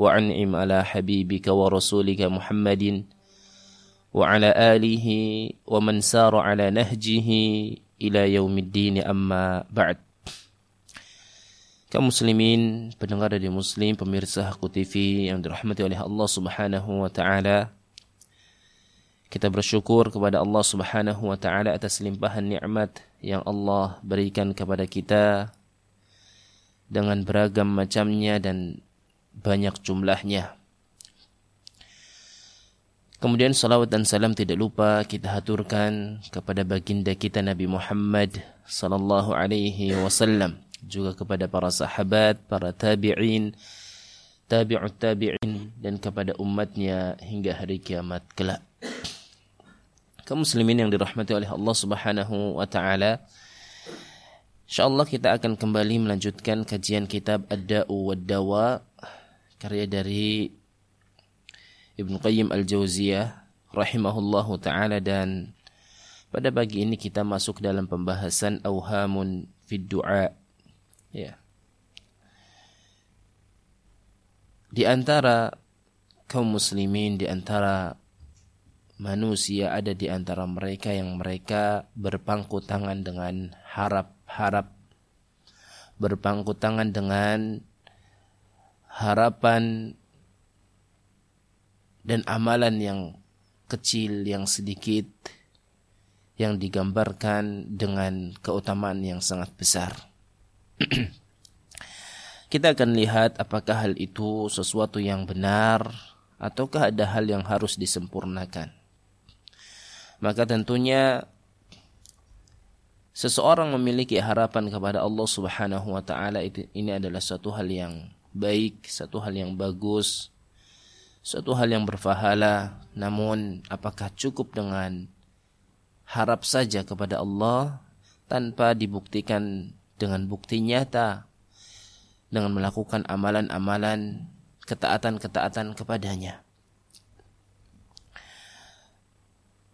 وعنعم على حبيبك ورسولك محمد وعلى آله ومن سار على نهجه إلى يوم الدين أما بعد kaum muslimin, pendengar dari muslim, pemirsa Haku TV yang dirahmati oleh Allah Subhanahu wa taala. Kita bersyukur kepada Allah Subhanahu wa taala atas limpahan nikmat yang Allah berikan kepada kita dengan beragam macamnya dan banyak jumlahnya. Kemudian salawat dan salam tidak lupa kita haturkan kepada baginda kita Nabi Muhammad sallallahu alaihi wasallam juga kepada para sahabat, para tabi'in, tabi'ut tabi'in dan kepada umatnya hingga hari kiamat kelak. Kaum muslimin yang dirahmati oleh Allah Subhanahu wa taala, InsyaAllah kita akan kembali melanjutkan kajian kitab Ad-Da'u Wad-Dawa karya dari Ibn Qayyim Al-Jauziyah rahimahullahu taala dan pada pagi ini kita masuk dalam pembahasan auhamun fid du'a. Ya. Di antara kaum muslimin di antara manusia ada di antara mereka yang mereka berpangku tangan dengan harap harap berpangku tangan dengan harapan dan amalan yang kecil, yang sedikit, yang digambarkan dengan keutamaan yang sangat besar. Kita akan lihat apakah hal itu sesuatu yang benar ataukah ada hal yang harus disempurnakan. Maka tentunya seseorang memiliki harapan kepada Allah Subhanahu wa taala ini adalah satu hal yang baik, satu hal yang bagus, satu hal yang berfahala. Namun apakah cukup dengan harap saja kepada Allah tanpa dibuktikan dengan bukti nyata dengan melakukan amalan-amalan ketaatan-ketaatan kepadanya.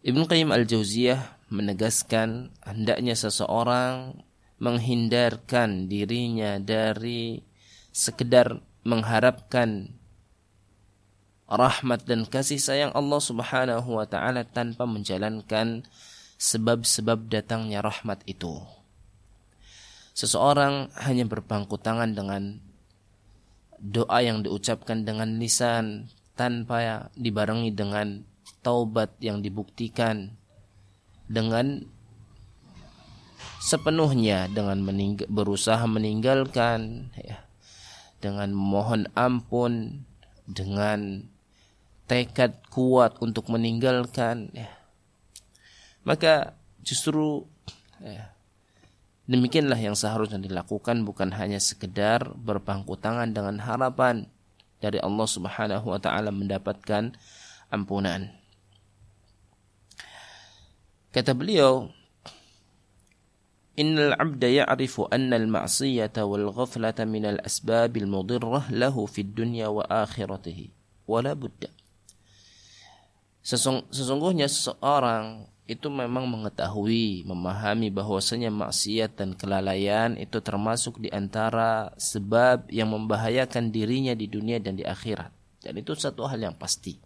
Ibn Qayyim Al-Jauziyah menegaskan hendaknya seseorang menghindarkan dirinya dari sekedar mengharapkan rahmat dan kasih sayang Allah Subhanahu wa taala tanpa menjalankan sebab-sebab datangnya rahmat itu. Seseorang hanya berpangku tangan dengan doa yang diucapkan dengan lisan tanpa dibarengi dengan taubat yang dibuktikan dengan sepenuhnya dengan meninggal, berusaha meninggalkan ya, dengan mohon ampun dengan tekad kuat untuk meninggalkan ya. maka justru ya, demikianlah yang seharusnya dilakukan bukan hanya sekedar berpangku tangan dengan harapan dari Allah Subhanahu wa taala mendapatkan ampunan Kata beliau, Innal abda ya'rifu anna al-ma'siyata wal ghaflata min al-asbab al-mudirrah lahu fid dunya wa akhiratihi. Wala budda. Sesungguhnya seseorang itu memang mengetahui, memahami bahwasanya maksiat dan kelalaian itu termasuk di antara sebab yang membahayakan dirinya di dunia dan di akhirat. Dan itu satu hal yang pasti.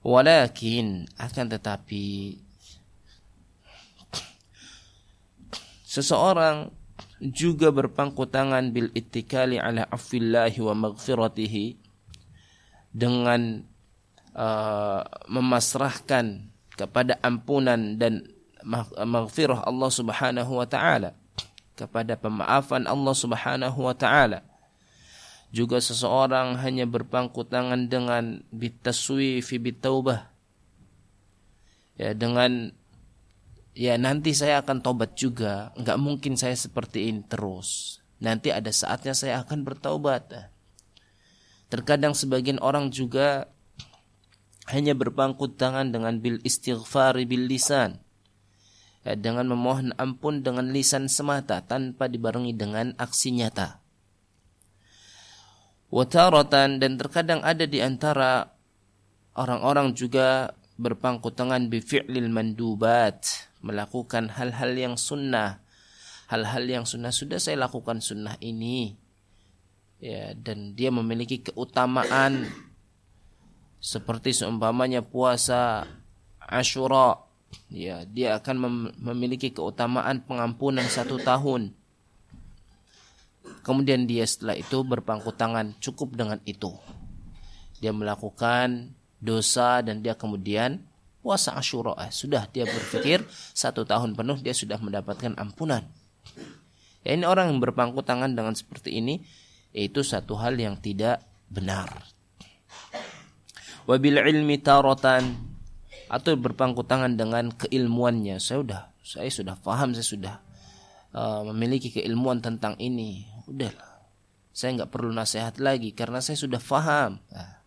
Walakin akan tetapi seseorang juga berpangku tangan bil ittikali ala afillahi wa maghfiratihi dengan uh, memasrahkan kepada ampunan dan maghfirah Allah Subhanahu wa taala kepada pemaafan Allah Subhanahu wa taala. Juga seseorang hanya berpangku tangan dengan bitaswifi bitaubah ya dengan ya nanti saya akan tobat juga nggak mungkin saya seperti ini terus nanti ada saatnya saya akan bertaubat Terkadang sebagian orang juga hanya berpangku tangan dengan bil istighfar bil lisan. Ya, dengan memohon ampun dengan lisan semata tanpa dibarengi dengan aksi nyata. Wataratan dan terkadang ada di antara orang-orang juga berpangku tangan bi fi'lil mandubat, melakukan hal-hal yang sunnah. Hal-hal yang sunnah sudah saya lakukan sunnah ini. Ya dan dia memiliki keutamaan. Seperti seumpamanya puasa Ashura. Ya dia akan mem memiliki keutamaan pengampunan satu tahun. Kemudian dia setelah itu berpangku tangan cukup dengan itu. Dia melakukan dosa dan dia kemudian puasa Ashura eh, sudah dia berpikir satu tahun penuh dia sudah mendapatkan ampunan ya ini orang yang berpangku tangan dengan seperti ini itu satu hal yang tidak benar. Wabil ilmi tarotan atau berpangku tangan dengan keilmuannya. Saya sudah, saya sudah paham, saya sudah uh, memiliki keilmuan tentang ini. Udahlah, saya nggak perlu nasihat lagi karena saya sudah paham. Nah.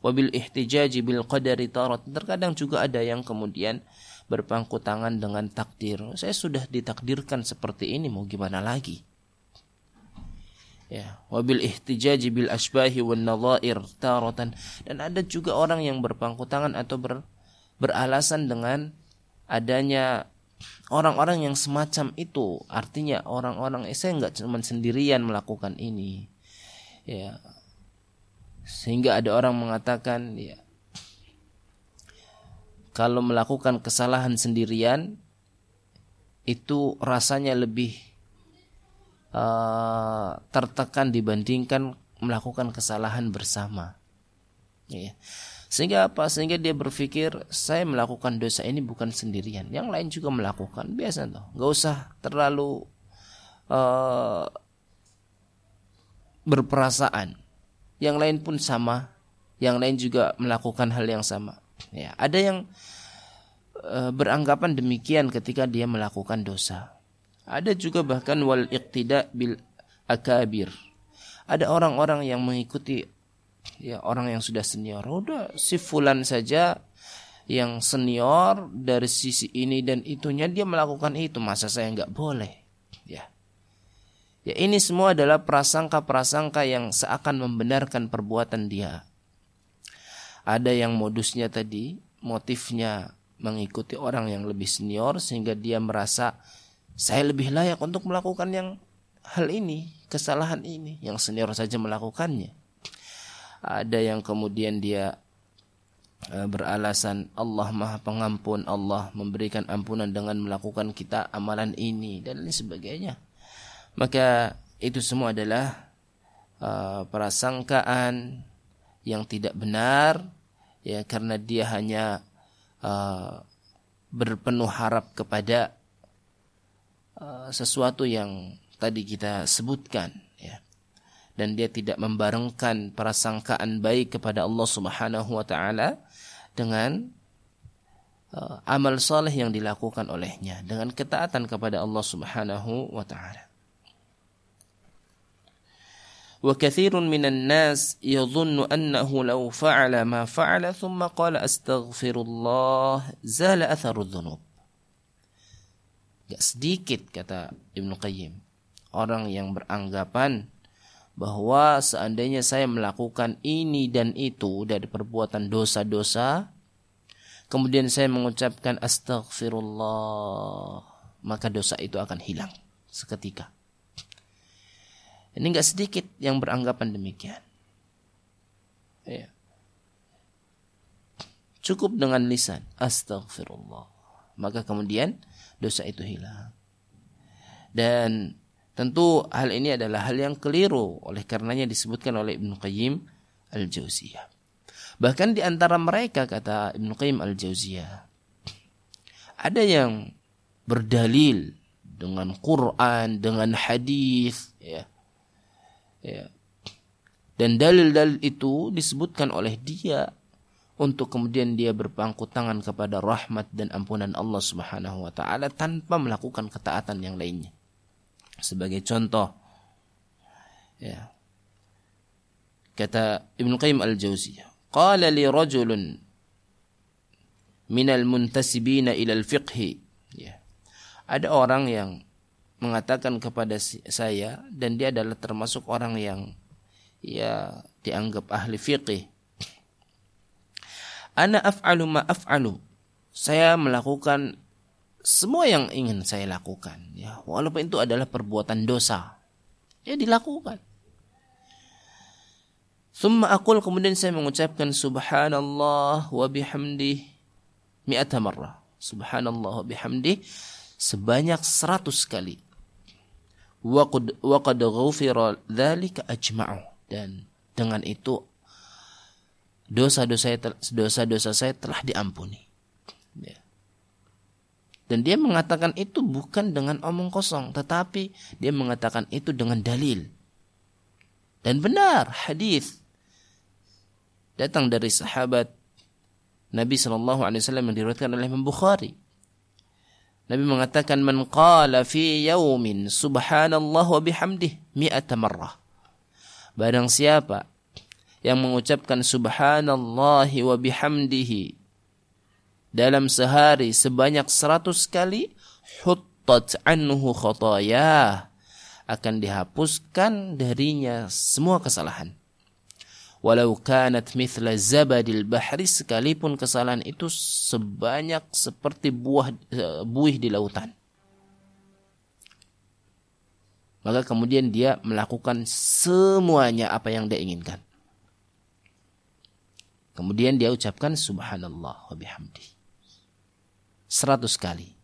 Wabil ihtijaji bil qadari tarot. Terkadang juga ada yang kemudian berpangku tangan dengan takdir. Saya sudah ditakdirkan seperti ini, mau gimana lagi? ya wabil ihtijaji bil asbahi wan nadhair taratan dan ada juga orang yang berpangku tangan atau ber, beralasan dengan adanya orang-orang yang semacam itu artinya orang-orang eh, saya nggak cuma sendirian melakukan ini ya sehingga ada orang mengatakan ya kalau melakukan kesalahan sendirian itu rasanya lebih uh, tertekan dibandingkan melakukan kesalahan bersama. Ya. Sehingga apa? Sehingga dia berpikir saya melakukan dosa ini bukan sendirian, yang lain juga melakukan. Biasa tuh, nggak usah terlalu uh, berperasaan. Yang lain pun sama, yang lain juga melakukan hal yang sama. Ya, ada yang uh, beranggapan demikian ketika dia melakukan dosa. Ada juga bahkan wal iqtida bil akabir. Ada orang-orang yang mengikuti ya orang yang sudah senior. Udah si fulan saja yang senior dari sisi ini dan itunya dia melakukan itu masa saya nggak boleh ya ya ini semua adalah prasangka-prasangka yang seakan membenarkan perbuatan dia ada yang modusnya tadi motifnya mengikuti orang yang lebih senior sehingga dia merasa saya lebih layak untuk melakukan yang hal ini, kesalahan ini yang senior saja melakukannya. Ada yang kemudian dia e, beralasan Allah Maha Pengampun, Allah memberikan ampunan dengan melakukan kita amalan ini dan lain sebagainya. Maka itu semua adalah uh, prasangkaan yang tidak benar ya karena dia hanya uh, berpenuh harap kepada Eh, sesuatu yang tadi kita sebutkan ya dan dia tidak membarengkan prasangkaan baik kepada Allah Subhanahu wa taala dengan uh, amal soleh yang dilakukan olehnya dengan ketaatan kepada Allah Subhanahu wa taala. وكثير من الناس يظن أنه لو فعل ما فعل ثم قال أستغفر الله زال أثر الذنوب Gak sedikit kata Ibnu Qayyim orang yang beranggapan bahwa seandainya saya melakukan ini dan itu dari perbuatan dosa-dosa kemudian saya mengucapkan astagfirullah maka dosa itu akan hilang seketika. Ini gak sedikit yang beranggapan demikian. Ya. Cukup dengan lisan astagfirullah. Maka kemudian dosa itu hilang. Dan tentu hal ini adalah hal yang keliru oleh karenanya disebutkan oleh Ibnu Qayyim Al-Jauziyah. Bahkan di antara mereka kata Ibnu Qayyim Al-Jauziyah ada yang berdalil dengan Quran, dengan hadis, ya. Ya. Dan dalil-dalil itu disebutkan oleh dia untuk kemudian dia berpangku tangan kepada rahmat dan ampunan Allah Subhanahu wa taala tanpa melakukan ketaatan yang lainnya. Sebagai contoh ya. kata Ibnu Qayyim Al-Jauziyah qala li rajulun minal muntasibina ila al-fiqh ya ada orang yang mengatakan kepada saya dan dia adalah termasuk orang yang ya dianggap ahli fiqih. Ana af'alu ma af'alu. Saya melakukan semua yang ingin saya lakukan ya walaupun itu adalah perbuatan dosa. Ya dilakukan. Summa aqul kemudian saya mengucapkan subhanallah wa bihamdi mi'ata marrah. Subhanallah wa bihamdi sebanyak seratus kali waqad waqad ghufira dzalika ajma'u dan dengan itu dosa-dosa dosa-dosa saya telah diampuni. Ya. Dan dia mengatakan itu bukan dengan omong kosong, tetapi dia mengatakan itu dengan dalil. Dan benar hadis datang dari sahabat Nabi Shallallahu Alaihi Wasallam yang diriwayatkan oleh Imam Bukhari Nabi mengatakan man qala fi yaumin subhanallah wa bihamdih mi'ata marrah. Barang siapa yang mengucapkan subhanallah wa bihamdihi dalam sehari sebanyak seratus kali huttat anhu khatayah akan dihapuskan darinya semua kesalahan walau kanat mithla zabadil bahri sekalipun kesalahan itu sebanyak seperti buah buih di lautan. Maka kemudian dia melakukan semuanya apa yang dia inginkan. Kemudian dia ucapkan subhanallah wa bihamdi. Seratus kali.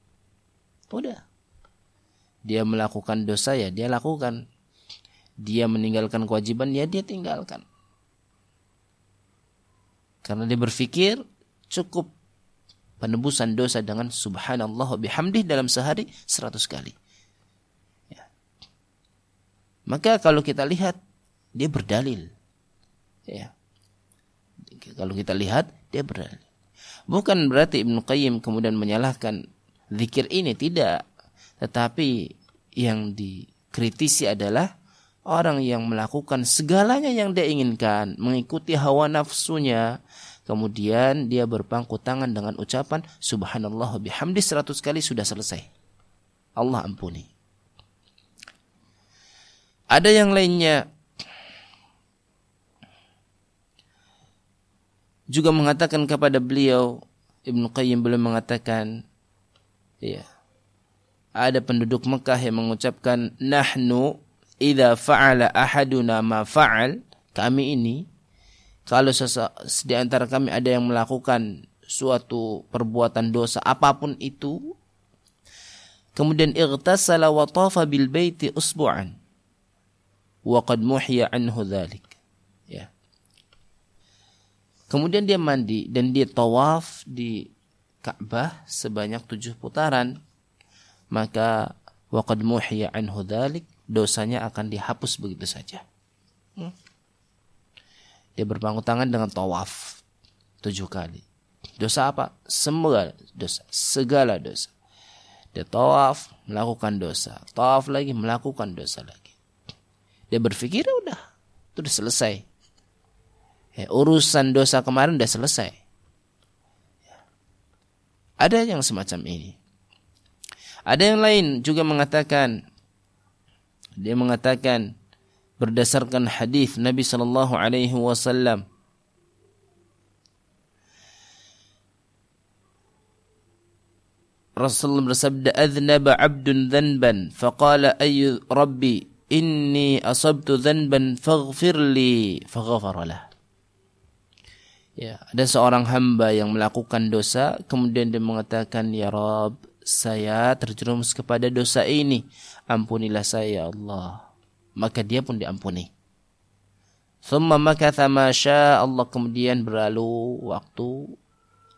Udah. Dia melakukan dosa ya dia lakukan. Dia meninggalkan kewajiban ya dia tinggalkan karena dia berpikir cukup penebusan dosa dengan subhanallah bihamdih dalam sehari seratus kali. Ya. Maka kalau kita lihat dia berdalil. Ya. Kalau kita lihat dia berdalil. Bukan berarti Ibnu Qayyim kemudian menyalahkan zikir ini tidak. Tetapi yang dikritisi adalah orang yang melakukan segalanya yang dia inginkan, mengikuti hawa nafsunya, kemudian dia berpangku tangan dengan ucapan subhanallah bihamdi seratus kali sudah selesai. Allah ampuni. Ada yang lainnya juga mengatakan kepada beliau Ibnu Qayyim belum mengatakan ya ada penduduk Mekah yang mengucapkan nahnu idza fa'ala ahaduna ma fa'al kami ini kalau di antara kami ada yang melakukan suatu perbuatan dosa apa pun itu kemudian igtasala wa tafa bil baiti usbu'an wa qad muhya anhu dhalik. Ya. Kemudian dia mandi dan dia tawaf di Ka'bah sebanyak tujuh putaran maka wa qad muhya anhu dhalik dosanya akan dihapus begitu saja. Hmm. Dia berpangku tangan dengan tawaf tujuh kali. Dosa apa? Semua dosa, segala dosa. Dia tawaf, melakukan dosa. Tawaf lagi, melakukan dosa lagi. Dia berpikir ya udah, itu udah selesai. Ya, urusan dosa kemarin udah selesai. Ya. Ada yang semacam ini. Ada yang lain juga mengatakan dia mengatakan berdasarkan hadis Nabi sallallahu alaihi wasallam Rasulullah bersabda adznaba 'abdun dhanban faqala ay rabbi inni asabtu dhanban faghfir li lah. Ya, ada seorang hamba yang melakukan dosa kemudian dia mengatakan ya Rabb saya terjerumus kepada dosa ini ampunilah saya ya Allah. Maka dia pun diampuni. Thumma makatha ma Allah kemudian berlalu waktu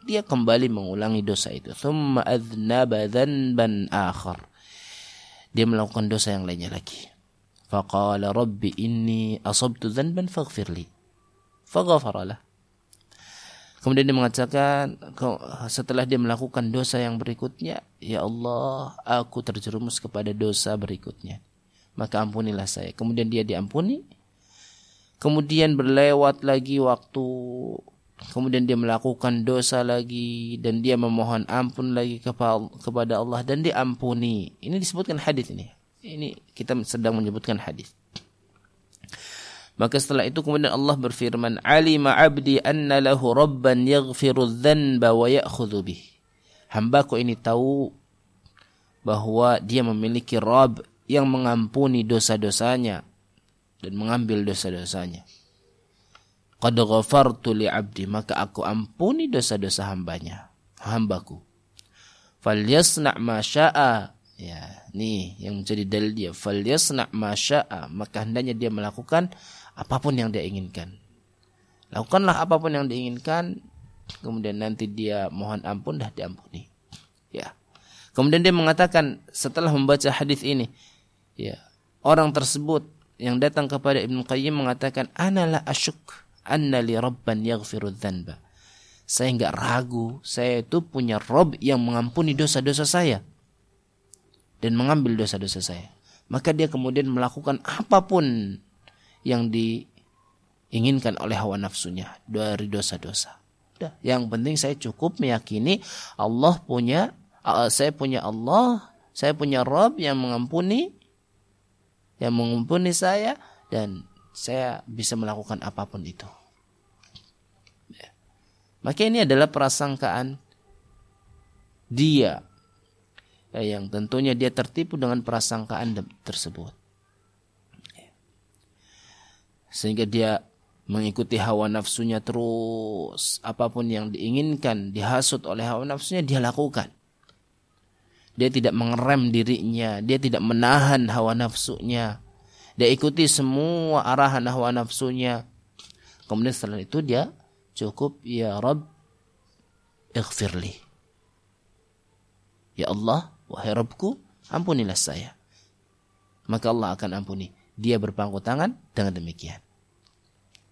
dia kembali mengulangi dosa itu. Thumma adznaba dhanban akhar. Dia melakukan dosa yang lainnya lagi. Faqala rabbi inni asabtu dhanban faghfirli. Faghfaralah. Kemudian dia mengatakan setelah dia melakukan dosa yang berikutnya, ya Allah, aku terjerumus kepada dosa berikutnya. Maka ampunilah saya. Kemudian dia diampuni. kemudian berlewat lagi waktu kemudian dia melakukan dosa lagi dan dia memohon ampun lagi kepada Allah dan diampuni. Ini disebutkan hadis ini. Ini kita sedang menyebutkan hadis. Maka setelah itu kemudian Allah berfirman, "Alima 'abdi anna lahu rabban yaghfiru dzanba wa ya'khudhu bih." Hambaku ini tahu bahwa dia memiliki Rabb yang mengampuni dosa-dosanya dan mengambil dosa-dosanya. Qad ghafartu li 'abdi, maka aku ampuni dosa-dosa hambanya, hambaku. Falyasna' ma syaa. Ya, nih yang menjadi dalil dia. Falyasna' ma syaa, maka hendaknya dia melakukan apa pun yang dia inginkan. Lakukanlah apa pun yang diinginkan, kemudian nanti dia mohon ampun dah diampuni. Ya. Kemudian dia mengatakan setelah membaca hadis ini, ya, orang tersebut yang datang kepada Ibnu Qayyim mengatakan, "Analah asyuk." anna li rabban yaghfiru dhanba. Saya enggak ragu, saya itu punya Rob yang mengampuni dosa-dosa saya dan mengambil dosa-dosa saya. Maka dia kemudian melakukan apa pun yang diinginkan oleh hawa nafsunya dari dosa-dosa. Yang penting saya cukup meyakini Allah punya uh, saya punya Allah, saya punya Rob yang mengampuni yang mengampuni saya dan saya bisa melakukan apa pun itu. Maka ini adalah prasangkaan dia ya, yang tentunya dia tertipu dengan prasangkaan tersebut. Sehingga dia mengikuti hawa nafsunya terus apa pun yang diinginkan dihasut oleh hawa nafsunya dia lakukan. Dia tidak mengerem dirinya, dia tidak menahan hawa nafsunya. Dia ikuti semua arahan hawa nafsunya. Kemudian setelah itu dia cukup ya Rabb ighfirli. Ya Allah, wahai Rabbku, ampunilah saya. Maka Allah akan ampuni. Dia berpangku tangan dengan demikian.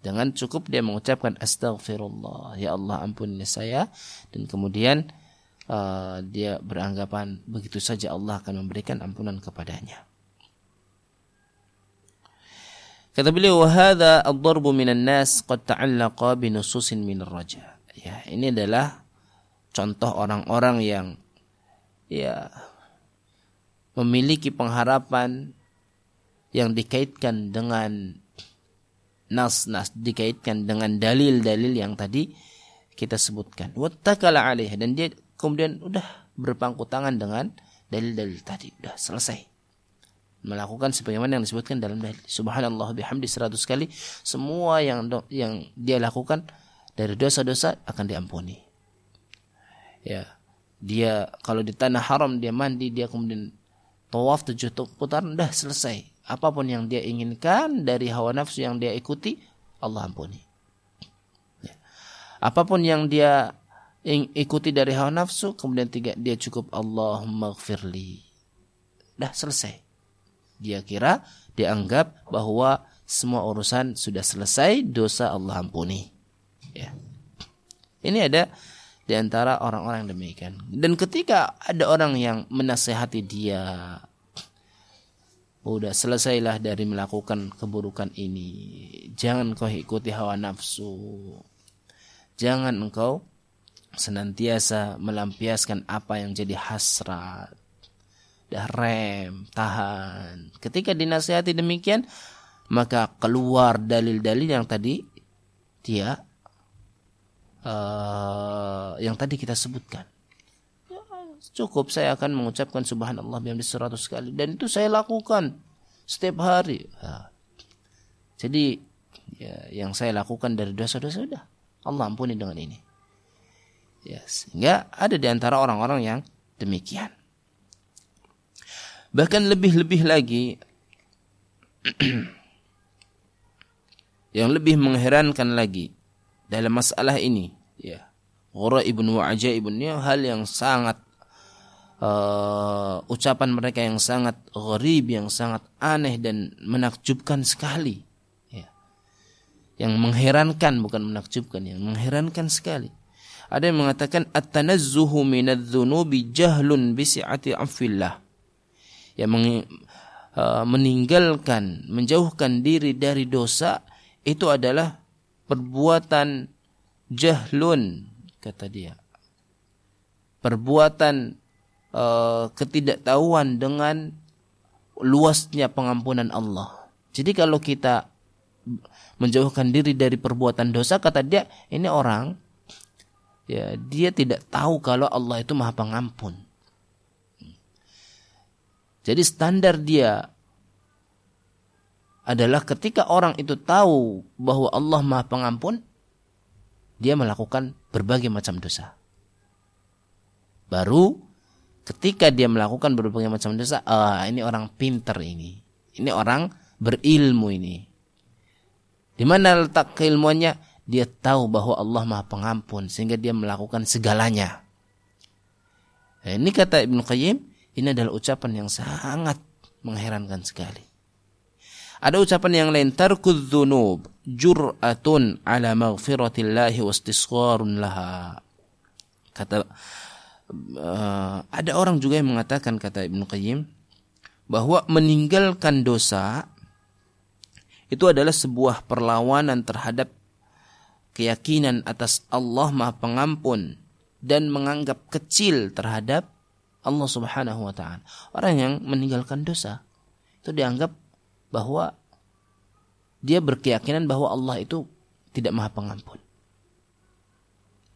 Dengan cukup dia mengucapkan astaghfirullah. Ya Allah ampunilah saya. Dan kemudian uh, dia beranggapan begitu saja Allah akan memberikan ampunan kepadanya. Kata beliau, "Wahada ad-darbu minan nas qad ta'allaqa bi nususin min raja." Ya, ini adalah contoh orang-orang yang ya memiliki pengharapan yang dikaitkan dengan nas-nas dikaitkan dengan dalil-dalil yang tadi kita sebutkan. Wattakala alaih dan dia kemudian udah berpangku tangan dengan dalil-dalil tadi, udah selesai melakukan sebagaimana yang disebutkan dalam dalil. Subhanallah bihamdi seratus kali semua yang yang dia lakukan dari dosa-dosa akan diampuni. Ya. Dia kalau di tanah haram dia mandi dia kemudian tawaf tujuh putaran dah selesai. Apa pun yang dia inginkan dari hawa nafsu yang dia ikuti Allah ampuni. Ya. Apa pun yang dia ikuti dari hawa nafsu kemudian tiga dia cukup Allahumma gfirli. Dah selesai dia kira dianggap bahwa semua urusan sudah selesai, dosa Allah ampuni. Ya. Ini ada di antara orang-orang demikian. Dan ketika ada orang yang menasehati dia, udah selesailah dari melakukan keburukan ini. Jangan kau ikuti hawa nafsu. Jangan engkau senantiasa melampiaskan apa yang jadi hasrat dah rem, tahan. Ketika dinasihati demikian, maka keluar dalil-dalil yang tadi dia uh, yang tadi kita sebutkan. Cukup saya akan mengucapkan subhanallah bihamdi seratus kali dan itu saya lakukan setiap hari. Nah, jadi ya, yang saya lakukan dari dosa-dosa sudah Allah ampuni dengan ini. Ya, sehingga ada di antara orang-orang yang demikian. Bahkan lebih-lebih lagi yang lebih mengherankan lagi dalam masalah ini ya ibnu wa ajaibun ini hal yang sangat uh, ucapan mereka yang sangat gharib yang sangat aneh dan menakjubkan sekali. Ya. Yang mengherankan bukan menakjubkan yang mengherankan sekali. Ada yang mengatakan at-tanazzuhu minadz-dzunubi jahlun bi si'ati afillah. Yang uh, meninggalkan, menjauhkan diri dari dosa itu adalah perbuatan jahlun kata dia. Perbuatan uh, ketidaktahuan dengan luasnya pengampunan Allah. Jadi kalau kita menjauhkan diri dari perbuatan dosa kata dia ini orang ya dia tidak tahu kalau Allah itu Maha Pengampun. Jadi standar dia adalah ketika orang itu tahu bahwa Allah Maha Pengampun, dia melakukan berbagai macam dosa. Baru ketika dia melakukan berbagai macam dosa, ah ini orang pinter ini. Ini orang berilmu ini. Di mana letak keilmuannya? Dia tahu bahwa Allah Maha Pengampun sehingga dia melakukan segalanya. Nah, ini kata Ibnu Qayyim, ini adalah ucapan yang sangat mengherankan sekali. Ada ucapan yang lain tarkudz dzunub jur'atun ala maghfiratillahi wastisgharun laha. Kata uh, ada orang juga yang mengatakan kata Ibnu Qayyim bahwa meninggalkan dosa itu adalah sebuah perlawanan terhadap keyakinan atas Allah Maha Pengampun dan menganggap kecil terhadap Allah Subhanahu wa taala. Orang yang meninggalkan dosa itu dianggap bahwa dia berkeyakinan bahwa Allah itu tidak Maha Pengampun.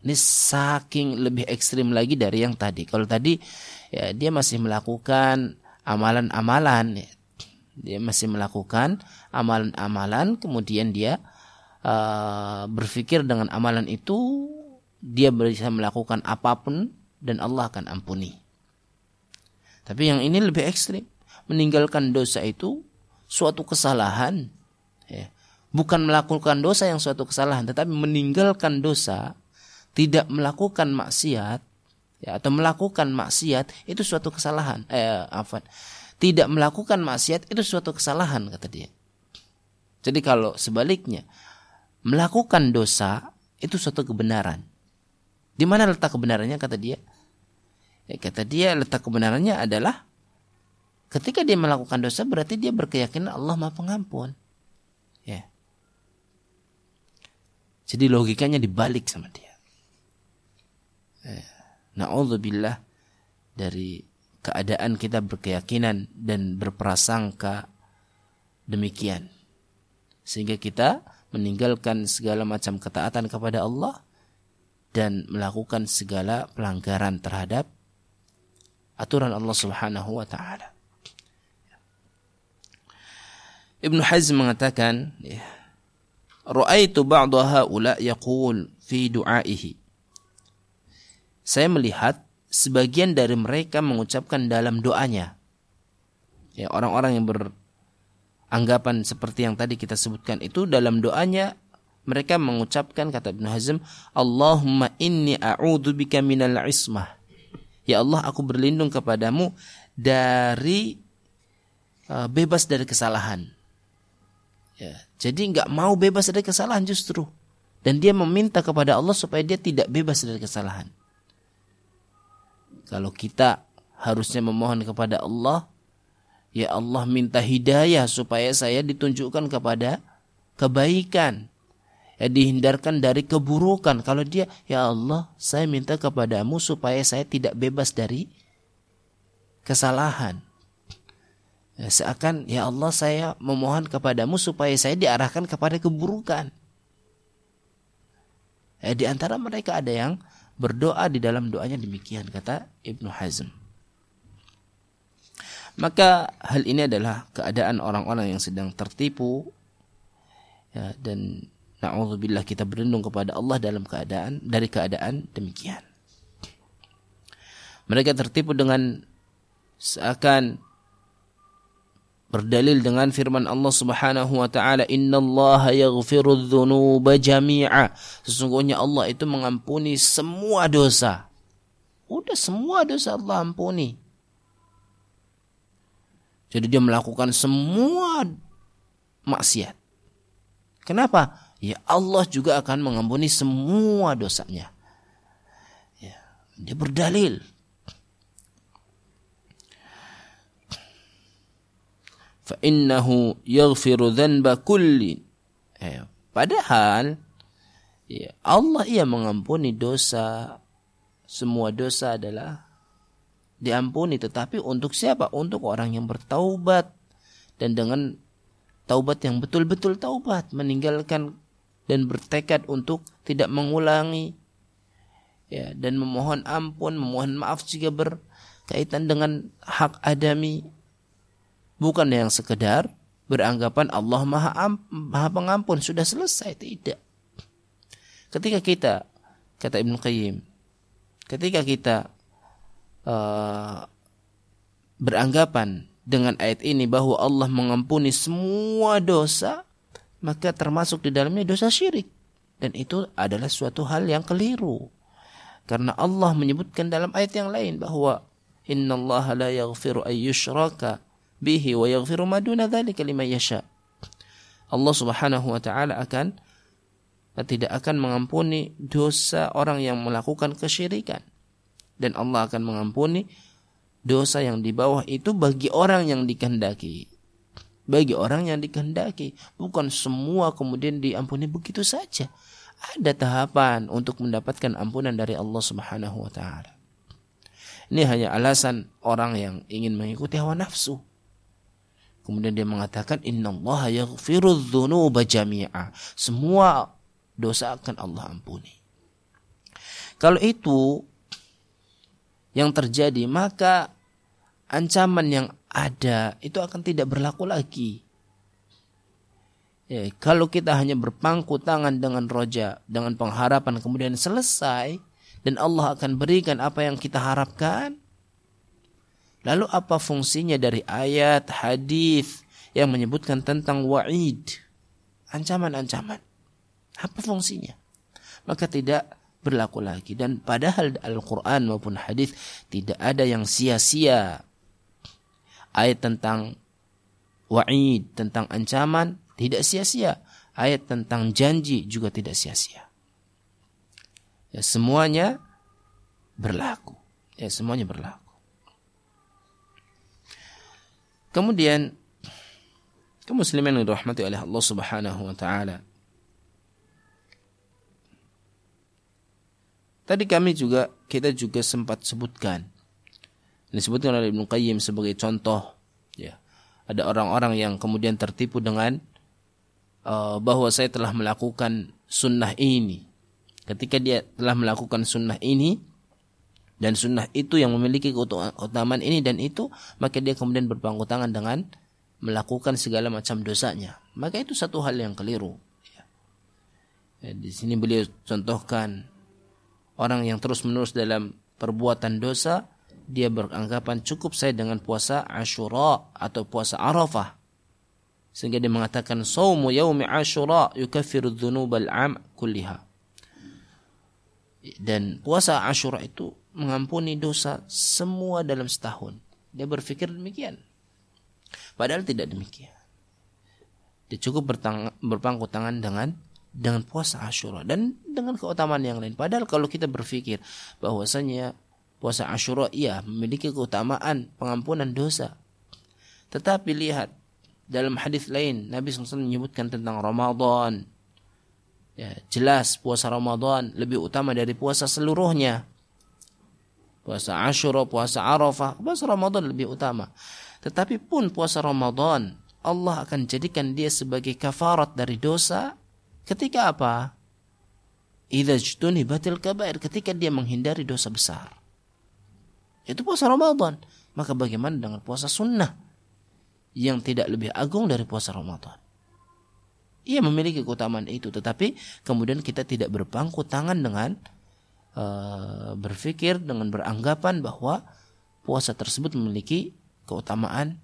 Ini saking lebih ekstrim lagi dari yang tadi. Kalau tadi ya dia masih melakukan amalan-amalan ya, dia masih melakukan amalan-amalan kemudian dia uh, berpikir dengan amalan itu dia bisa melakukan apa pun dan Allah akan ampuni tapi yang ini lebih ekstrim meninggalkan dosa itu suatu kesalahan ya. bukan melakukan dosa yang suatu kesalahan tetapi meninggalkan dosa tidak melakukan maksiat ya atau melakukan maksiat itu suatu kesalahan eh apa tidak melakukan maksiat itu suatu kesalahan kata dia. Jadi kalau sebaliknya melakukan dosa itu suatu kebenaran. Di mana letak kebenarannya kata dia? Ya, kata dia letak kebenarannya adalah ketika dia melakukan dosa berarti dia berkeyakinan Allah Maha Pengampun. Ya. Jadi logikanya dibalik sama dia. Ya. Na'udzubillah dari keadaan kita berkeyakinan dan berprasangka demikian. Sehingga kita meninggalkan segala macam ketaatan kepada Allah dan melakukan segala pelanggaran terhadap aturan Allah Subhanahu wa taala. Ibnu Hazm mengatakan, ya, Ra'aitu ba'dha haula yaqul fi du'aihi. Saya melihat sebagian dari mereka mengucapkan dalam doanya. Ya, orang-orang yang beranggapan seperti yang tadi kita sebutkan itu dalam doanya mereka mengucapkan kata Ibnu Hazm, Allahumma inni a'udzubika minal ismah. Ya Allah, aku berlindung kepadamu dari uh, bebas dari kesalahan. Ya, jadi nggak mau bebas dari kesalahan justru. Dan dia meminta kepada Allah supaya dia tidak bebas dari kesalahan. Kalau kita harusnya memohon kepada Allah, ya Allah minta hidayah supaya saya ditunjukkan kepada kebaikan. Ya dihindarkan dari keburukan. Kalau dia, ya Allah, saya minta kepadamu supaya saya tidak bebas dari kesalahan. Ya, seakan ya Allah saya memohon kepadamu supaya saya diarahkan kepada keburukan. Ya, di antara mereka ada yang berdoa di dalam doanya demikian kata Ibnu Hazm. Maka hal ini adalah keadaan orang-orang yang sedang tertipu ya, dan naudzubillah kita berlindung kepada Allah dalam keadaan dari keadaan demikian. Mereka tertipu dengan seakan berdalil dengan firman Allah Subhanahu wa taala innallaha yaghfiru dzunuba jami'a. Sesungguhnya Allah itu mengampuni semua dosa. Udah semua dosa Allah ampuni. Jadi dia melakukan semua maksiat. Kenapa? Ya Allah juga akan mengampuni semua dosanya. Ya dia berdalil fa innahu yaghfiru dhanba kulli eh, Padahal ya, Allah ia mengampuni dosa. Semua dosa adalah diampuni. Tetapi untuk siapa? Untuk orang yang bertaubat. Dan dengan taubat yang betul-betul taubat. Meninggalkan dan bertekad untuk tidak mengulangi. Ya dan memohon ampun, memohon maaf jika berkaitan dengan hak adami bukan yang sekedar beranggapan Allah Maha, Am, Maha Pengampun sudah selesai tidak. Ketika kita kata Ibnu Qayyim, ketika kita uh, beranggapan dengan ayat ini bahwa Allah mengampuni semua dosa, maka termasuk di dalamnya dosa syirik. Dan itu adalah suatu hal yang keliru. Karena Allah menyebutkan dalam ayat yang lain bahwa Inna Allah la yaghfiru ayyushraka bihi wa yaghfiru ma duna dzalika liman yasha. Allah Subhanahu wa taala akan tidak akan mengampuni dosa orang yang melakukan kesyirikan dan Allah akan mengampuni dosa yang di bawah itu bagi orang yang dikehendaki. Bagi orang yang dikehendaki, bukan semua kemudian diampuni begitu saja. Ada tahapan untuk mendapatkan ampunan dari Allah Subhanahu wa taala. Ini hanya alasan orang yang ingin mengikuti hawa nafsu. Kemudian dia mengatakan innallaha yaghfiru dzunuba. Semua dosa akan Allah ampuni. Kalau itu yang terjadi maka ancaman yang ada itu akan tidak berlaku lagi. Ya, kalau kita hanya berpangku tangan dengan roja, dengan pengharapan kemudian selesai dan Allah akan berikan apa yang kita harapkan, Lalu apa fungsinya dari ayat, hadis yang menyebutkan tentang wa'id? Ancaman-ancaman. Apa fungsinya? Maka tidak berlaku lagi dan padahal Al-Qur'an maupun hadis tidak ada yang sia-sia. Ayat tentang wa'id, tentang ancaman tidak sia-sia. Ayat tentang janji juga tidak sia-sia. Ya, semuanya berlaku. Ya, semuanya berlaku. Kemudian kaum muslimin yang dirahmati oleh Allah Subhanahu wa taala. Tadi kami juga kita juga sempat sebutkan disebutkan oleh Ibnu Qayyim sebagai contoh ya. Ada orang-orang yang kemudian tertipu dengan uh, bahwa saya telah melakukan sunnah ini. Ketika dia telah melakukan sunnah ini, dan sunnah itu yang memiliki keutamaan ini dan itu maka dia kemudian berpangku tangan dengan melakukan segala macam dosanya. Maka itu satu hal yang keliru. Ya. Ya, di sini beliau contohkan orang yang terus menerus dalam perbuatan dosa dia beranggapan cukup saya dengan puasa Ashura atau puasa Arafah. Sehingga dia mengatakan saumu yaumi Ashura yukaffiru dzunubal am kulliha. Dan puasa Ashura itu mengampuni dosa semua dalam setahun. Dia berpikir demikian. Padahal tidak demikian. Dia cukup berpangku tangan dengan dengan puasa Ashura dan dengan keutamaan yang lain. Padahal kalau kita berpikir bahwasanya puasa Ashura iya memiliki keutamaan pengampunan dosa. Tetapi lihat dalam hadis lain Nabi SAW menyebutkan tentang Ramadan. Ya, jelas puasa Ramadan lebih utama dari puasa seluruhnya puasa Ashura, puasa Arafah, puasa Ramadan lebih utama. Tetapi pun puasa Ramadan, Allah akan jadikan dia sebagai kafarat dari dosa ketika apa? Idza batil kabair, ketika dia menghindari dosa besar. Itu puasa Ramadan. Maka bagaimana dengan puasa sunnah yang tidak lebih agung dari puasa Ramadan? Ia memiliki keutamaan itu, tetapi kemudian kita tidak berpangku tangan dengan uh, berpikir dengan beranggapan bahwa puasa tersebut memiliki keutamaan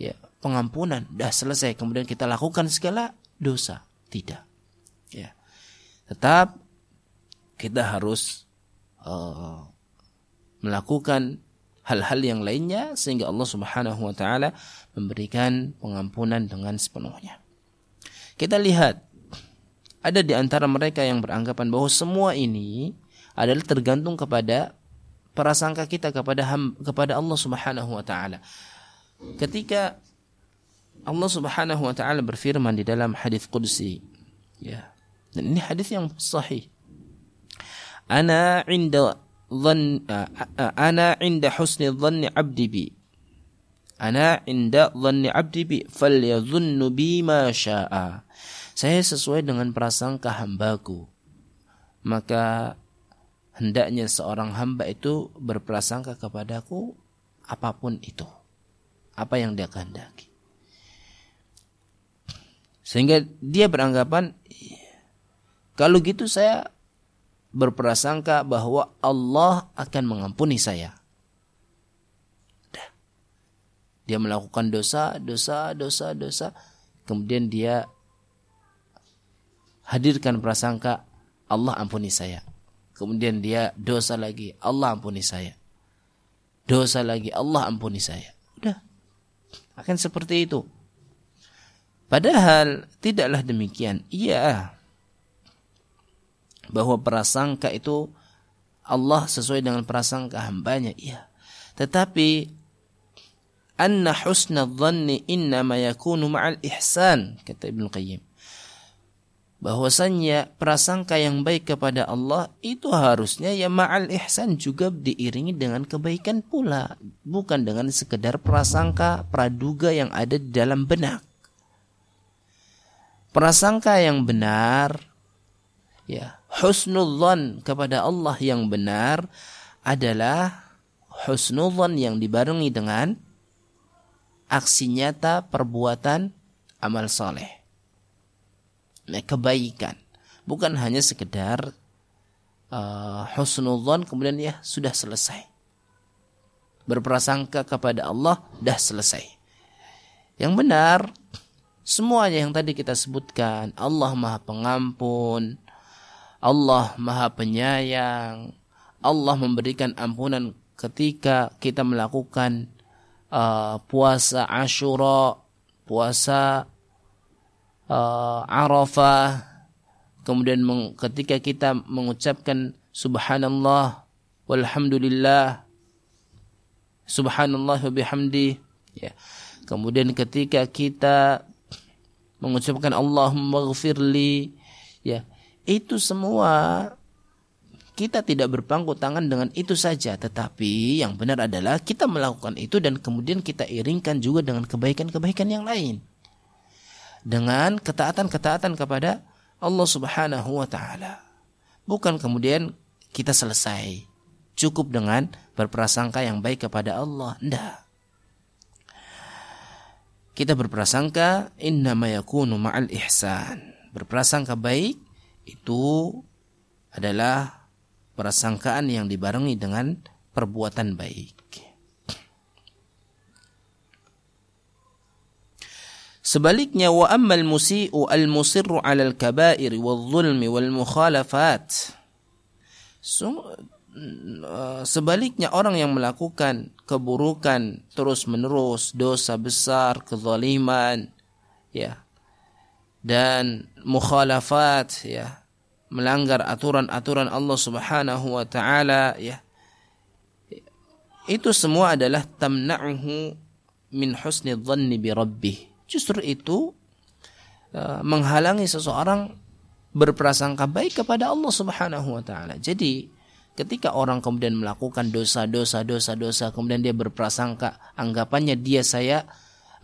ya pengampunan. Dah selesai kemudian kita lakukan segala dosa. Tidak. Ya. Tetap kita harus uh, melakukan hal-hal yang lainnya sehingga Allah Subhanahu wa taala memberikan pengampunan dengan sepenuhnya. Kita lihat ada di antara mereka yang beranggapan bahwa semua ini adalah tergantung kepada prasangka kita kepada ham, kepada Allah Subhanahu wa taala. Ketika Allah Subhanahu wa taala berfirman di dalam hadis qudsi, Ya. Dan ini hadis yang sahih. Ana inda dhann ana inda husni dhanni 'abdi bi. Ana inda dhanni 'abdi bi falyadhunnu bi ma syaa. Saya sesuai dengan prasangka hambaku. Maka hendaknya seorang hamba itu berprasangka kepadaku apa pun itu. Apa yang dia kehendaki. Sehingga dia beranggapan kalau gitu saya berprasangka bahwa Allah akan mengampuni saya. Dia melakukan dosa, dosa, dosa, dosa. Kemudian dia hadirkan prasangka Allah ampuni saya. Kemudian dia dosa lagi, Allah ampuni saya. Dosa lagi, Allah ampuni saya. Udah. Akan seperti itu. Padahal tidaklah demikian. Iya. Bahwa prasangka itu Allah sesuai dengan prasangka hambanya. Iya. Tetapi anna husna dhanni innama yakunu ma'al ihsan kata Ibnu Qayyim bahwasannya prasangka yang baik kepada Allah itu harusnya ya ma'al ihsan juga diiringi dengan kebaikan pula bukan dengan sekedar prasangka praduga yang ada di dalam benak. Prasangka yang benar ya husnudzon kepada Allah yang benar adalah husnudzon yang dibarengi dengan aksi nyata perbuatan amal soleh kebaikan. Bukan hanya sekedar uh, husnudzon kemudian ya sudah selesai. Berprasangka kepada Allah dah selesai. Yang benar Semuanya yang tadi kita sebutkan, Allah Maha Pengampun, Allah Maha Penyayang, Allah memberikan ampunan ketika kita melakukan uh, puasa Ashura, puasa uh, Arafah, kemudian ketika kita mengucapkan subhanallah walhamdulillah subhanallah wa bihamdi ya. Kemudian ketika kita mengucapkan Allahumma ghafirli ya itu semua kita tidak berpangku tangan dengan itu saja tetapi yang benar adalah kita melakukan itu dan kemudian kita iringkan juga dengan kebaikan-kebaikan yang lain dengan ketaatan-ketaatan kepada Allah Subhanahu wa taala bukan kemudian kita selesai cukup dengan berprasangka yang baik kepada Allah enggak kita berprasangka inna yakunu ma'al ihsan. Berprasangka baik itu adalah prasangkaan yang dibarengi dengan perbuatan baik. Sebaliknya wa ammal musii'u al musirru 'ala al kaba'ir wal zulmi wal mukhalafat. So, Eh, sebaliknya orang yang melakukan keburukan terus-menerus, dosa besar, kezaliman, ya. Dan mukhalafat, ya. Melanggar aturan-aturan Allah Subhanahu wa taala, ya. Itu semua adalah tamna'uhu min husni dhanni bi rabbih. Justru itu uh, menghalangi seseorang berprasangka baik kepada Allah Subhanahu wa taala. Jadi Ketika orang kemudian melakukan dosa-dosa dosa-dosa kemudian dia berprasangka anggapannya dia saya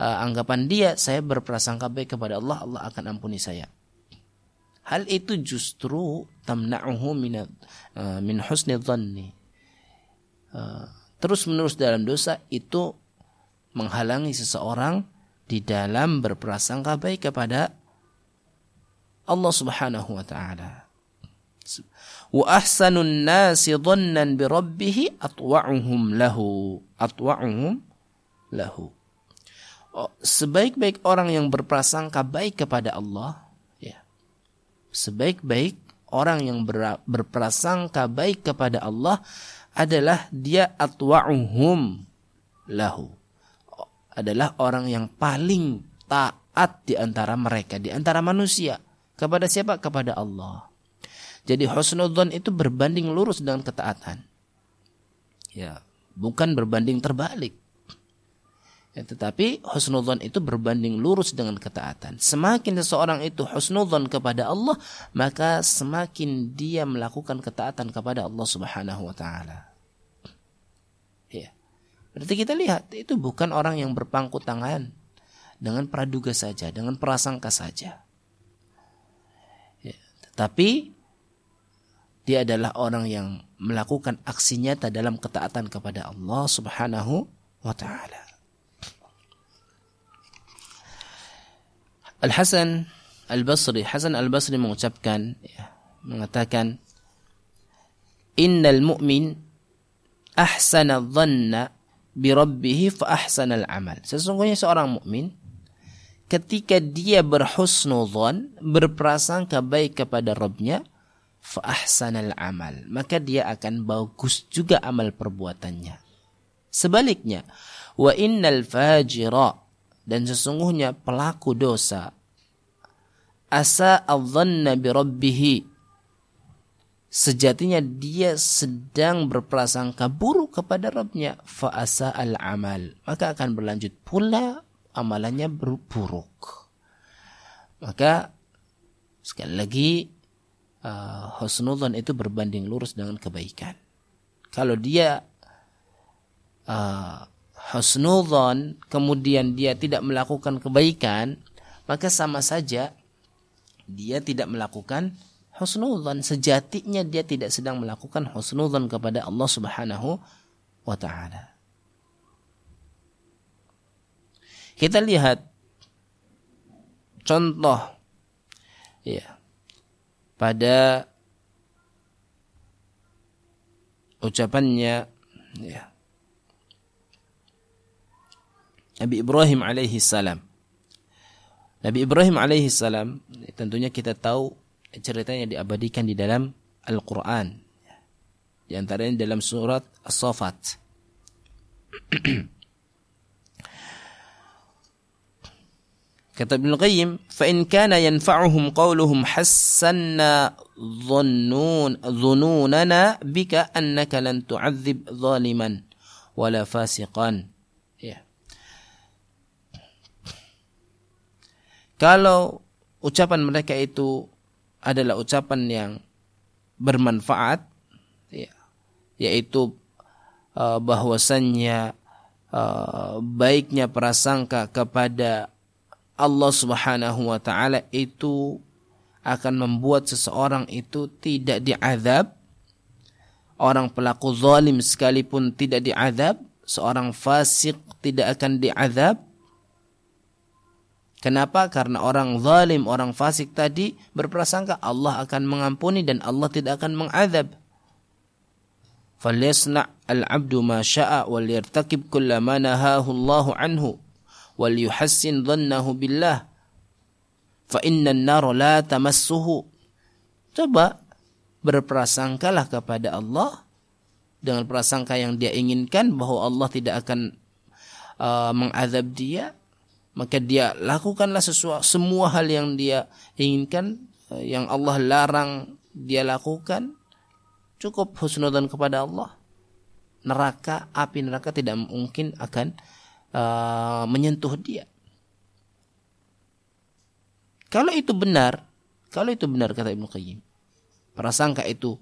uh, anggapan dia saya berprasangka baik kepada Allah Allah akan ampuni saya. Hal itu justru tamna'uhu min uh, min husni dhanni. Uh, terus menerus dalam dosa itu menghalangi seseorang di dalam berprasangka baik kepada Allah Subhanahu wa taala. Wa ahsanun nasi dhannan bi rabbih atwa'uhum lahu. Atwa'uhum lahu. Oh, sebaik-baik orang yang berprasangka baik kepada Allah ya. Sebaik-baik orang yang ber, berprasangka baik kepada Allah adalah dia atwa'uhum lahu adalah orang yang paling taat di antara mereka di antara manusia kepada siapa kepada Allah jadi husnudzon itu berbanding lurus dengan ketaatan. Ya, bukan berbanding terbalik. Ya, tetapi husnudzon itu berbanding lurus dengan ketaatan. Semakin seseorang itu husnudzon kepada Allah, maka semakin dia melakukan ketaatan kepada Allah Subhanahu wa taala. Berarti kita lihat itu bukan orang yang berpangku tangan dengan praduga saja, dengan prasangka saja. Ya. Tetapi dia adalah orang yang melakukan aksi nyata dalam ketaatan kepada Allah Subhanahu wa taala. Al Hasan Al Basri Hasan Al Basri mengucapkan ya, mengatakan Innal mu'min ahsana dhanna bi rabbih fa ahsana al amal. Sesungguhnya seorang mukmin ketika dia berhusnudzon, berprasangka baik kepada Rabbnya, fa ahsana al amal, maka dia akan bagus juga amal perbuatannya. Sebaliknya, wa innal fajira dan sesungguhnya pelaku dosa asa adzanna bi rabbih sejatinya dia sedang berprasangka buruk kepada Rabbnya. Fa asa al amal maka akan berlanjut pula amalannya buruk. Maka sekali lagi uh, itu berbanding lurus dengan kebaikan. Kalau dia uh, kemudian dia tidak melakukan kebaikan maka sama saja dia tidak melakukan husnudzon sejatinya dia tidak sedang melakukan husnudzon kepada Allah Subhanahu wa taala. Kita lihat contoh ya pada ucapannya ya. Nabi Ibrahim alaihi salam. Nabi Ibrahim alaihi salam tentunya kita tahu ceritanya diabadikan di dalam Al-Qur'an. Di antaranya dalam surat As-Saffat. Kata Ibn Qayyim, فَإِنْ كَانَ يَنْفَعُهُمْ قَوْلُهُمْ حَسَّنَّا ظنون ظنوننا بك أنك لن تعذب ظالما ولا فاسقا Kalau ucapan mereka itu adalah ucapan yang bermanfaat, ya, yaitu uh, bahwasannya uh, baiknya prasangka kepada Allah Subhanahu wa taala itu akan membuat seseorang itu tidak diazab. Orang pelaku zalim sekalipun tidak diazab, seorang fasik tidak akan diazab, Kenapa? Karena orang zalim, orang fasik tadi berprasangka Allah akan mengampuni dan Allah tidak akan mengadab. Falyasna' al-'abdu ma syaa wal yartakib kulla ma nahahu Allah anhu wal yuhassin dhannahu billah. Fa inna. Coba berprasangkalah kepada Allah dengan prasangka yang dia inginkan bahwa Allah tidak akan uh, mengadab dia maka dia lakukanlah sesuatu semua hal yang dia inginkan eh, yang Allah larang dia lakukan cukup husnudzon kepada Allah. Neraka api neraka tidak mungkin akan uh, menyentuh dia. Kalau itu benar kalau itu benar kata Ibnu Qayyim prasangka itu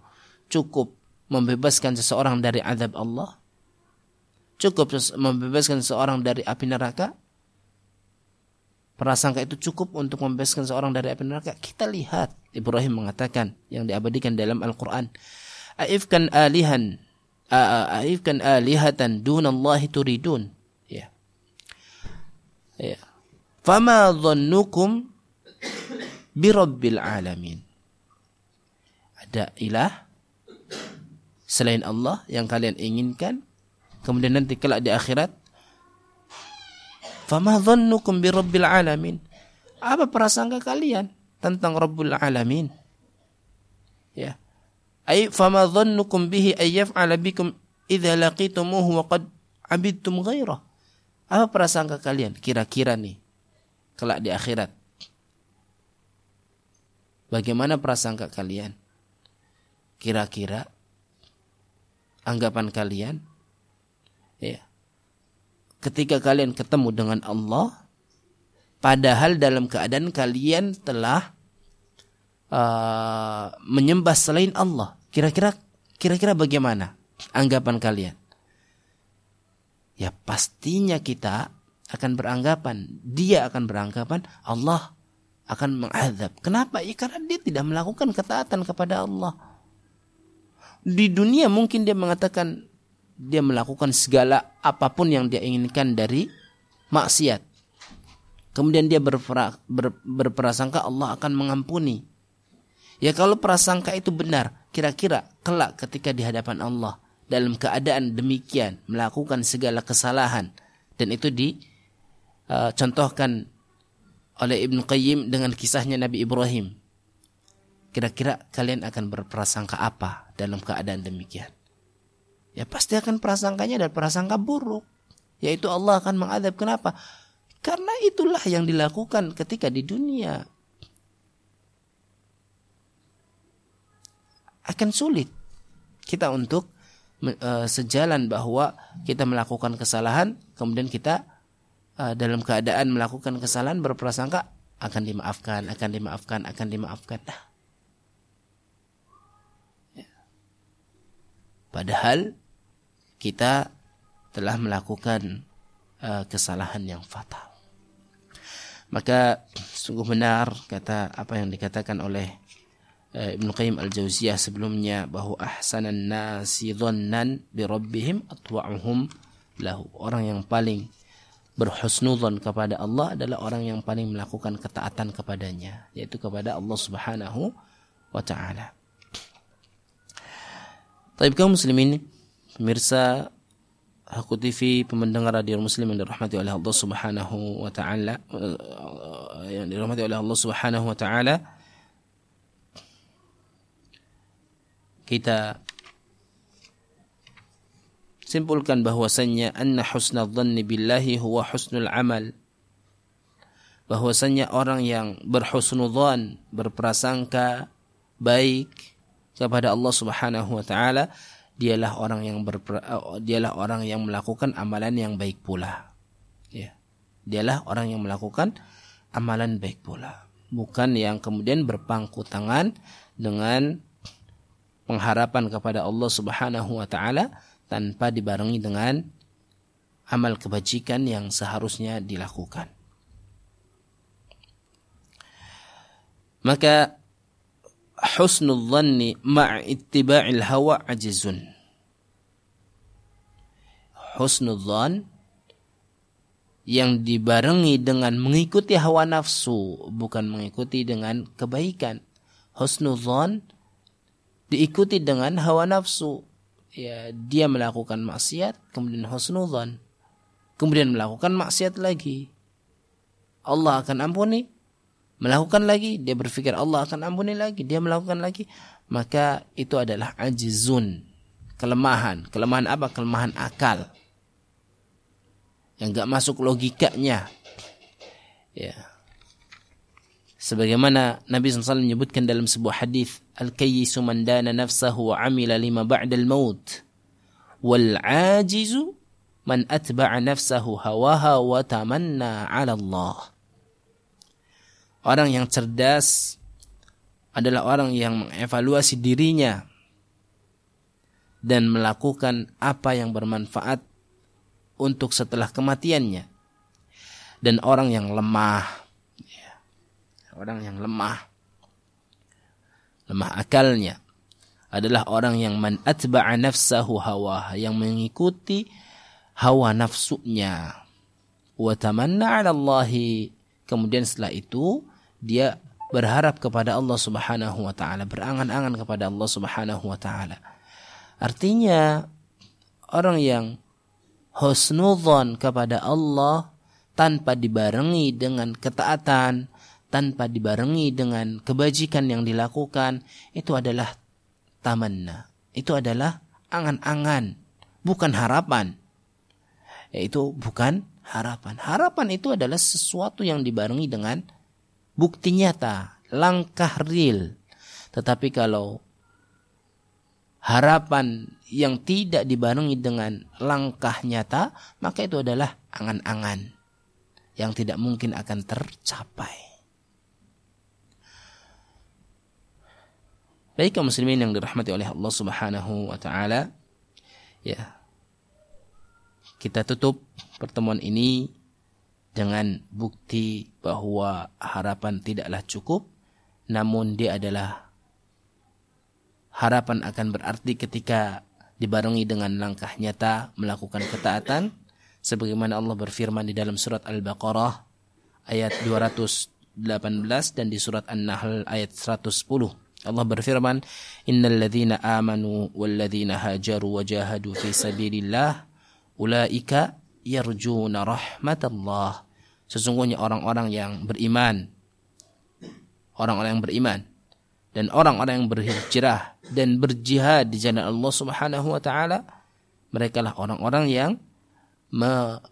cukup membebaskan seseorang dari azab Allah cukup membebaskan seseorang dari api neraka prasangka itu cukup untuk membebaskan seorang dari api neraka. Kita lihat Ibrahim mengatakan yang diabadikan dalam Al-Qur'an. Aifkan alihan aifkan alihatan dunallahi turidun. Ya. Ya. Fama dhannukum birabbil alamin. Ada ilah selain Allah yang kalian inginkan kemudian nanti kelak di akhirat Fama dhannukum bi rabbil alamin? Apa prasangka kalian tentang Rabbul alamin? Ya. Ay fama dhannukum bihi ay yaf'ala bikum idza laqitumuhu wa qad abidtum ghairah? Apa prasangka kalian kira-kira nih kelak di akhirat? Bagaimana prasangka kalian? Kira-kira anggapan kalian? Ya ketika kalian ketemu dengan Allah padahal dalam keadaan kalian telah uh, menyembah selain Allah. Kira-kira kira-kira bagaimana anggapan kalian? Ya pastinya kita akan beranggapan, dia akan beranggapan Allah akan mengadab. Kenapa? Ya karena dia tidak melakukan ketaatan kepada Allah. Di dunia mungkin dia mengatakan dia melakukan segala apa pun yang dia inginkan dari maksiat. Kemudian dia berpera, ber, berprasangka Allah akan mengampuni. Ya kalau prasangka itu benar, kira-kira kelak ketika di hadapan Allah dalam keadaan demikian melakukan segala kesalahan dan itu dicontohkan uh, oleh Ibn Qayyim dengan kisahnya Nabi Ibrahim. Kira-kira kalian akan berprasangka apa dalam keadaan demikian? Ya pasti akan prasangkanya dan prasangka buruk. Yaitu Allah akan mengadab. Kenapa? Karena itulah yang dilakukan ketika di dunia. Akan sulit kita untuk uh, sejalan bahwa kita melakukan kesalahan, kemudian kita uh, dalam keadaan melakukan kesalahan berprasangka akan dimaafkan, akan dimaafkan, akan dimaafkan. Nah. Ya. Padahal kita telah melakukan uh, kesalahan yang fatal. Maka sungguh benar kata apa yang dikatakan oleh uh, Ibnu Qayyim Al-Jauziyah sebelumnya bahwa ahsanan nasi dhannan bi rabbihim atwa'uhum lahu. Orang yang paling berhusnudzon kepada Allah adalah orang yang paling melakukan ketaatan kepadanya yaitu kepada Allah Subhanahu wa taala. Tapi kaum muslimin pemirsa Haku TV pemendengar radio muslim yang dirahmati oleh Allah Subhanahu wa taala eh, yang dirahmati oleh Allah Subhanahu wa taala kita simpulkan bahwasannya anna husnul dhanni billahi huwa husnul amal. Bahwasannya orang yang berhusnudzan berprasangka baik kepada Allah Subhanahu wa taala dialah orang yang berper, uh, dialah orang yang melakukan amalan yang baik pula. Ya. Dialah orang yang melakukan amalan baik pula. Bukan yang kemudian berpangku tangan dengan pengharapan kepada Allah Subhanahu wa taala tanpa dibarengi dengan amal kebajikan yang seharusnya dilakukan. Maka husnul dhanni ma' ittiba'il hawa ajizun. Husnul dhan yang dibarengi dengan mengikuti hawa nafsu bukan mengikuti dengan kebaikan. Husnul dhan diikuti dengan hawa nafsu. Ya, dia melakukan maksiat kemudian husnul dhan. Kemudian melakukan maksiat lagi. Allah akan ampuni melakukan lagi, dia berpikir Allah akan ampuni lagi, dia melakukan lagi, maka itu adalah ajizun, kelemahan. Kelemahan apa? Kelemahan akal. Yang gak masuk logikanya. Ya. Sebagaimana Nabi SAW menyebutkan dalam sebuah hadis, Al-kayyisu man dana nafsahu wa amila lima ba'dal maut. Wal ajizu man atba'a nafsahu hawaha wa tamanna 'ala Allah. Orang yang cerdas adalah orang yang mengevaluasi dirinya dan melakukan apa yang bermanfaat untuk setelah kematiannya. Dan orang yang lemah, ya, orang yang lemah, lemah akalnya adalah orang yang man atba'a nafsahu hawa yang mengikuti hawa nafsunya wa tamanna 'ala kemudian setelah itu dia berharap kepada Allah Subhanahu wa taala, berangan-angan kepada Allah Subhanahu wa taala. Artinya orang yang husnudzon kepada Allah tanpa dibarengi dengan ketaatan, tanpa dibarengi dengan kebajikan yang dilakukan, itu adalah tamanna. Itu adalah angan-angan, bukan harapan. Yaitu bukan harapan. Harapan itu adalah sesuatu yang dibarengi dengan bukti nyata, langkah real. Tetapi kalau harapan yang tidak dibarengi dengan langkah nyata, maka itu adalah angan-angan yang tidak mungkin akan tercapai. Baik kaum muslimin yang dirahmati oleh Allah Subhanahu wa taala. Ya. Kita tutup pertemuan ini dengan bukti bahwa harapan tidaklah cukup namun dia adalah harapan akan berarti ketika dibarengi dengan langkah nyata melakukan ketaatan sebagaimana Allah berfirman di dalam surat Al-Baqarah ayat 218 dan di surat An-Nahl ayat 110 Allah berfirman innal ladzina amanu wal ladzina hajaru wajahadu fi sabilillah ulaika yarjuna rahmatallah sesungguhnya orang-orang yang beriman orang-orang yang beriman dan orang-orang yang berhijrah dan berjihad di jalan Allah Subhanahu wa taala mereka lah orang-orang yang me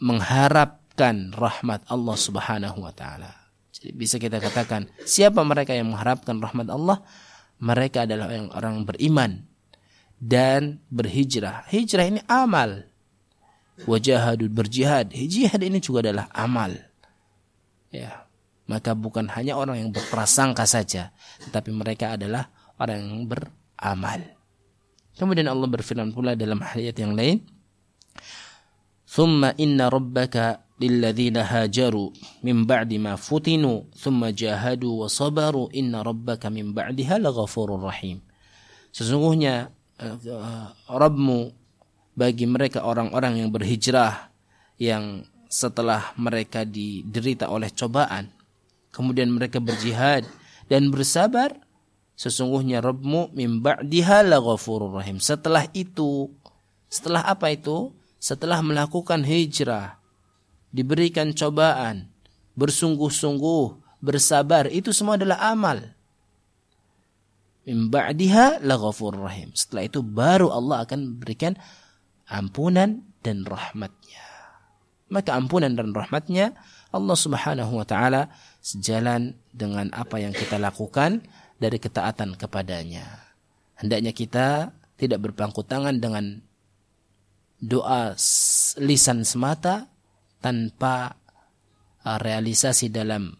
mengharapkan rahmat Allah Subhanahu wa taala. Jadi bisa kita katakan siapa mereka yang mengharapkan rahmat Allah? Mereka adalah orang orang beriman dan berhijrah. Hijrah ini amal. Wajahadul berjihad. Jihad ini juga adalah amal. Ya, maka bukan hanya orang yang berprasangka saja, tetapi mereka adalah orang yang beramal. Kemudian Allah berfirman pula dalam ayat yang lain, "Thumma inna rabbaka lilladzina hajaru min ba'di ma futinu thumma jahadu wa sabaru inna rabbaka min ba'diha laghafurur rahim." Sesungguhnya uh, Rabbmu bagi mereka orang-orang yang berhijrah yang setelah mereka diderita oleh cobaan kemudian mereka berjihad dan bersabar, sesungguhnya Rabbmu min ba'diha laghafurur rahim. Setelah itu, setelah apa itu? Setelah melakukan hijrah, diberikan cobaan, bersungguh-sungguh, bersabar, itu semua adalah amal. Min ba'diha laghafurur rahim. Setelah itu baru Allah akan berikan ampunan dan rahmatnya. Maka ampunan dan rahmatnya Allah subhanahu wa ta'ala sejalan dengan apa yang kita lakukan dari ketaatan kepadanya. Hendaknya kita tidak berpangku tangan dengan doa lisan semata tanpa uh, realisasi dalam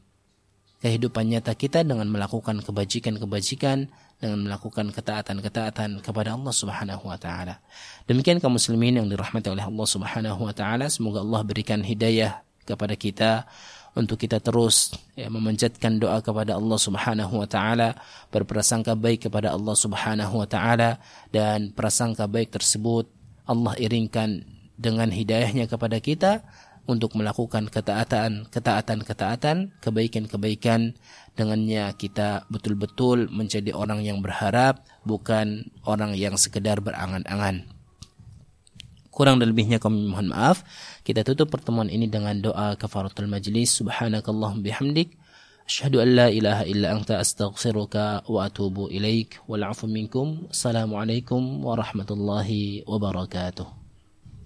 kehidupan nyata kita dengan melakukan kebajikan-kebajikan dengan melakukan ketaatan-ketaatan kepada Allah Subhanahu wa taala. Demikian kaum muslimin yang dirahmati oleh Allah Subhanahu wa taala, semoga Allah berikan hidayah kepada kita untuk kita terus ya, memanjatkan doa kepada Allah Subhanahu wa taala, berprasangka baik kepada Allah Subhanahu wa taala dan prasangka baik tersebut Allah iringkan dengan hidayahnya kepada kita untuk melakukan ketaatan, ketaatan, ketaatan, kebaikan-kebaikan dengannya kita betul-betul menjadi orang yang berharap bukan orang yang sekedar berangan-angan. Kurang dan lebihnya kami mohon maaf. Kita tutup pertemuan ini dengan doa kafaratul majlis. Subhanakallahum bihamdik. Asyhadu an la ilaha illa anta astaghfiruka wa atubu ilaik. Wal afu minkum. Assalamualaikum warahmatullahi wabarakatuh.